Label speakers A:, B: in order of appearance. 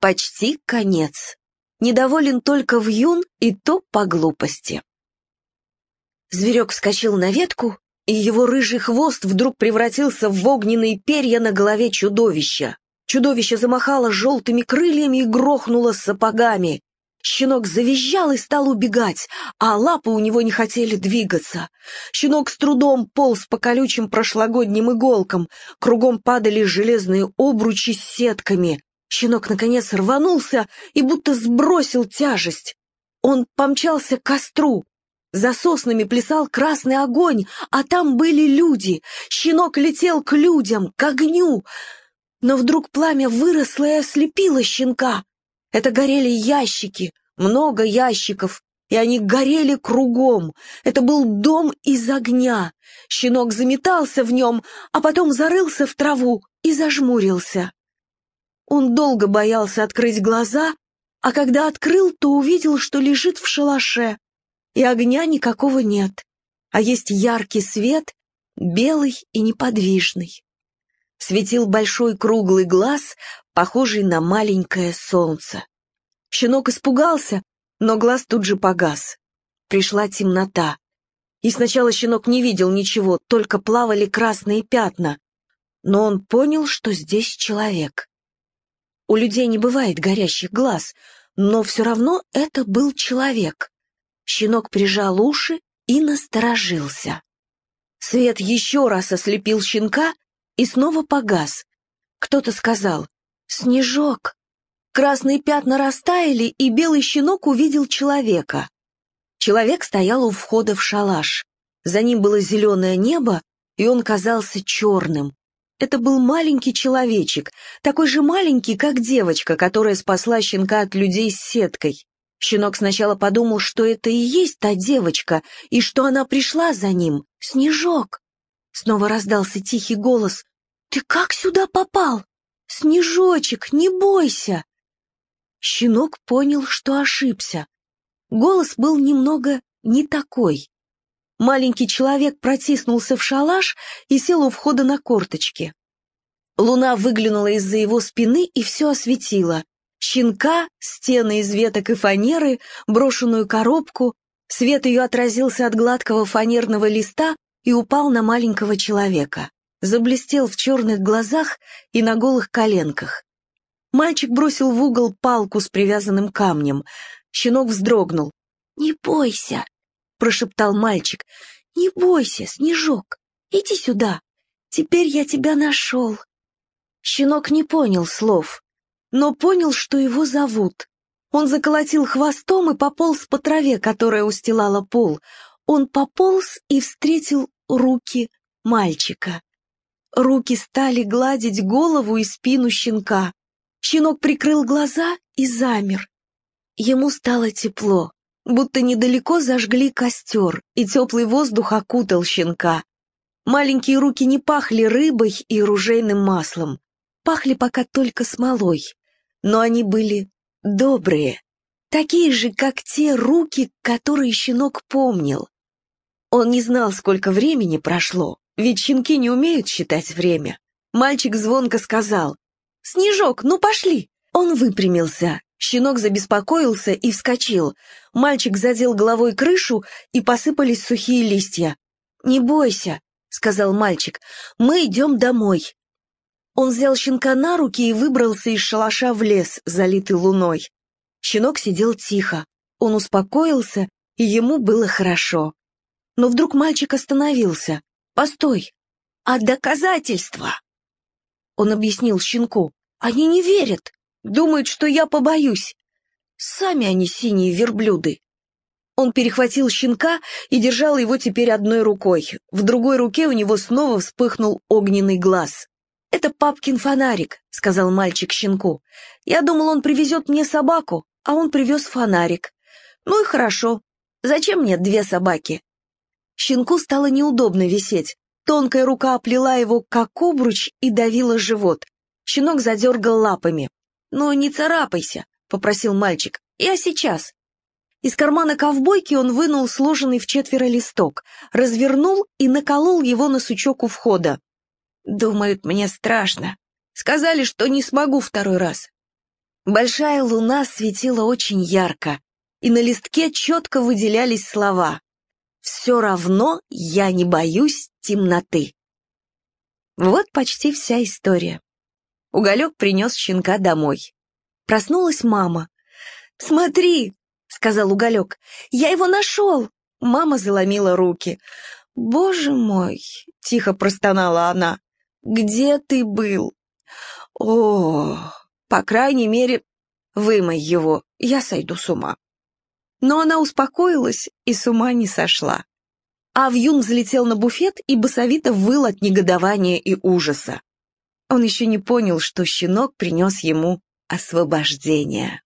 A: почти конец. Недоволен только вьюн, и то по глупости. Зверек вскочил на ветку, и его рыжий хвост вдруг превратился в огненные перья на голове чудовища. Чудовище замахало желтыми крыльями и грохнуло сапогами. Щенок завизжал и стал убегать, а лапы у него не хотели двигаться. Щенок с трудом полз по колючим прошлогодним иголкам, кругом падали железные обручи с сетками. Щенок, наконец, рванулся и будто сбросил тяжесть. Он помчался к костру. За соснами плясал красный огонь, а там были люди. Щенок летел к людям, к огню. Но вдруг пламя выросло и ослепило щенка. Это горели ящики, много ящиков, и они горели кругом. Это был дом из огня. Щенок заметался в нем, а потом зарылся в траву и зажмурился. Он долго боялся открыть глаза, а когда открыл, то увидел, что лежит в шалаше, и огня никакого нет, а есть яркий свет, белый и неподвижный. Светил большой круглый глаз, похожий на маленькое солнце. Щенок испугался, но глаз тут же погас. Пришла темнота. И сначала щенок не видел ничего, только плавали красные пятна. Но он понял, что здесь человек. У людей не бывает горящих глаз, но все равно это был человек. Щенок прижал уши и насторожился. Свет еще раз ослепил щенка и снова погас. Кто-то сказал «Снежок!». Красные пятна растаяли, и белый щенок увидел человека. Человек стоял у входа в шалаш. За ним было зеленое небо, и он казался черным. Это был маленький человечек, такой же маленький, как девочка, которая спасла щенка от людей с сеткой. Щенок сначала подумал, что это и есть та девочка, и что она пришла за ним. «Снежок!» Снова раздался тихий голос. «Ты как сюда попал? Снежочек, не бойся!» Щенок понял, что ошибся. Голос был немного не такой. Маленький человек протиснулся в шалаш и сел у входа на корточки. Луна выглянула из-за его спины и все осветила. Щенка, стены из веток и фанеры, брошенную коробку. Свет ее отразился от гладкого фанерного листа и упал на маленького человека. Заблестел в черных глазах и на голых коленках. Мальчик бросил в угол палку с привязанным камнем. Щенок вздрогнул. «Не бойся», — прошептал мальчик. «Не бойся, Снежок. Иди сюда. Теперь я тебя нашел». Щенок не понял слов но понял, что его зовут. Он заколотил хвостом и пополз по траве, которая устилала пол. Он пополз и встретил руки мальчика. Руки стали гладить голову и спину щенка. Щенок прикрыл глаза и замер. Ему стало тепло, будто недалеко зажгли костер, и теплый воздух окутал щенка. Маленькие руки не пахли рыбой и ружейным маслом, пахли пока только смолой но они были добрые, такие же, как те руки, которые щенок помнил. Он не знал, сколько времени прошло, ведь щенки не умеют считать время. Мальчик звонко сказал «Снежок, ну пошли!» Он выпрямился, щенок забеспокоился и вскочил. Мальчик задел головой крышу, и посыпались сухие листья. «Не бойся», — сказал мальчик, — «мы идем домой». Он взял щенка на руки и выбрался из шалаша в лес, залитый луной. Щенок сидел тихо. Он успокоился, и ему было хорошо. Но вдруг мальчик остановился. «Постой! А доказательства?» Он объяснил щенку. «Они не верят. Думают, что я побоюсь. Сами они синие верблюды». Он перехватил щенка и держал его теперь одной рукой. В другой руке у него снова вспыхнул огненный глаз. «Это папкин фонарик», — сказал мальчик щенку. «Я думал, он привезет мне собаку, а он привез фонарик. Ну и хорошо. Зачем мне две собаки?» Щенку стало неудобно висеть. Тонкая рука оплела его, как обруч, и давила живот. Щенок задергал лапами. «Ну, не царапайся», — попросил мальчик. «Я сейчас». Из кармана ковбойки он вынул сложенный в четверо листок, развернул и наколол его на сучок у входа. Думают, мне страшно. Сказали, что не смогу второй раз. Большая луна светила очень ярко, и на листке четко выделялись слова «Все равно я не боюсь темноты». Вот почти вся история. Уголек принес щенка домой. Проснулась мама. «Смотри!» — сказал Уголек. «Я его нашел!» Мама заломила руки. «Боже мой!» — тихо простонала она. «Где ты был?» «О, по крайней мере, вымой его, я сойду с ума». Но она успокоилась и с ума не сошла. А Вьюн взлетел на буфет и басовито выл от негодования и ужаса. Он еще не понял, что щенок принес ему освобождение.